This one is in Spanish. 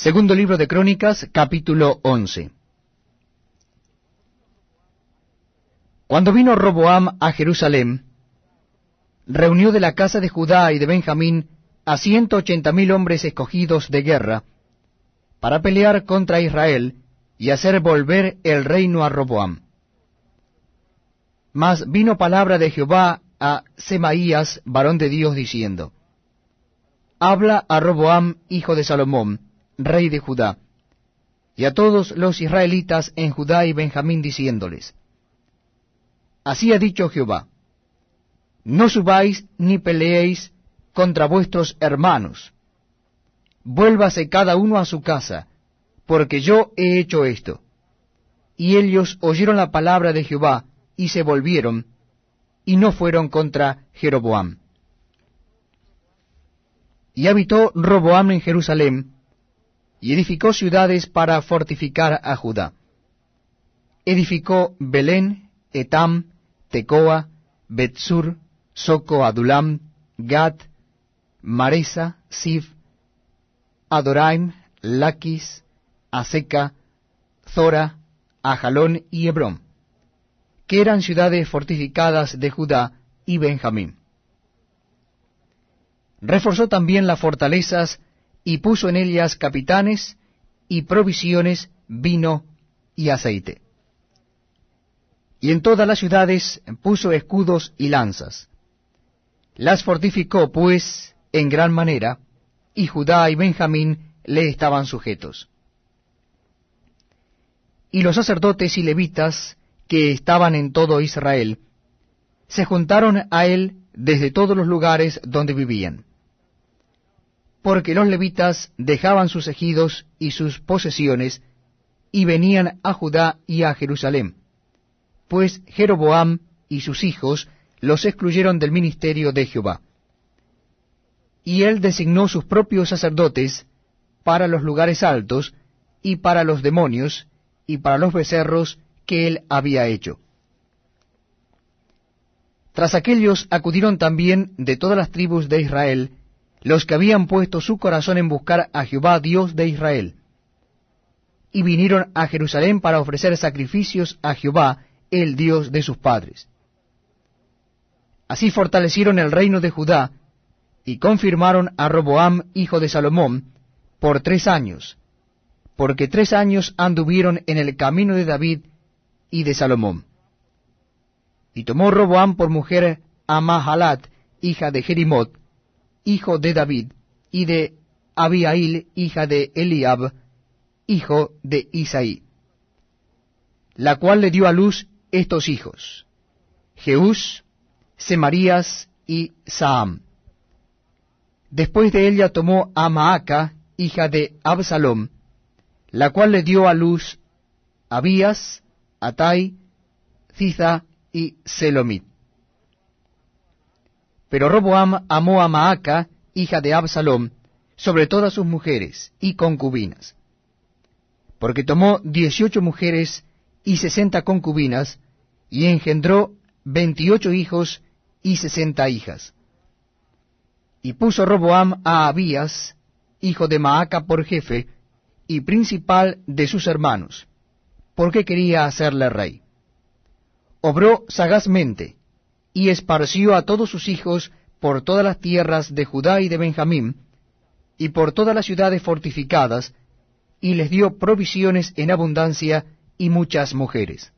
Segundo libro de Crónicas, capítulo 11. Cuando vino Roboam a Jerusalén, reunió de la casa de Judá y de Benjamín a ciento ochenta mil hombres escogidos de guerra, para pelear contra Israel y hacer volver el reino a Roboam. Mas vino palabra de Jehová a Semaías, varón de Dios, diciendo, Habla a Roboam, hijo de Salomón, rey de Judá, y a todos los israelitas en Judá y Benjamín, diciéndoles, Así ha dicho Jehová, no subáis ni peleéis contra vuestros hermanos, vuélvase cada uno a su casa, porque yo he hecho esto. Y ellos oyeron la palabra de Jehová, y se volvieron, y no fueron contra Jeroboam. Y habitó Roboam en Jerusalén, y edificó ciudades para fortificar a Judá. Edificó Belén, Etam, Tecoa, Betsur, Soco, Adulam, Gad, Maresa, Sif, Adoraim, Laquis, Aseca, Zora, Ajalón y Hebrón, que eran ciudades fortificadas de Judá y Benjamín. Reforzó también las fortalezas y puso en ellas capitanes y provisiones, vino y aceite. Y en todas las ciudades puso escudos y lanzas. Las fortificó, pues, en gran manera, y Judá y Benjamín le estaban sujetos. Y los sacerdotes y levitas que estaban en todo Israel, se juntaron a él desde todos los lugares donde vivían porque los levitas dejaban sus ejidos y sus posesiones, y venían a Judá y a Jerusalén, pues Jeroboam y sus hijos los excluyeron del ministerio de Jehová. Y él designó sus propios sacerdotes para los lugares altos, y para los demonios, y para los becerros que él había hecho. Tras aquellos acudieron también de todas las tribus de Israel, los que habían puesto su corazón en buscar a Jehová Dios de Israel, y vinieron a Jerusalén para ofrecer sacrificios a Jehová, el Dios de sus padres. Así fortalecieron el reino de Judá, y confirmaron a Roboam, hijo de Salomón, por tres años, porque tres años anduvieron en el camino de David y de Salomón. Y tomó Roboam por mujer a Mahalat, hija de Jerimot, hijo de David, y de Abiail, hija de Eliab, hijo de Isaí, la cual le dio a luz estos hijos, Jeús, Semarías y Saam. Después de ella tomó a Maaca, hija de Absalom, la cual le dio a luz Abías, Atai, Ziza y Selomit. Pero Roboam amó a Maaca, hija de Absalom, sobre todas sus mujeres y concubinas. Porque tomó dieciocho mujeres y sesenta concubinas, y engendró veintiocho hijos y sesenta hijas. Y puso Roboam a Abías, hijo de Maaca, por jefe y principal de sus hermanos, porque quería hacerle rey. Obró sagazmente, y esparció a todos sus hijos por todas las tierras de Judá y de Benjamín, y por todas las ciudades fortificadas, y les dio provisiones en abundancia y muchas mujeres.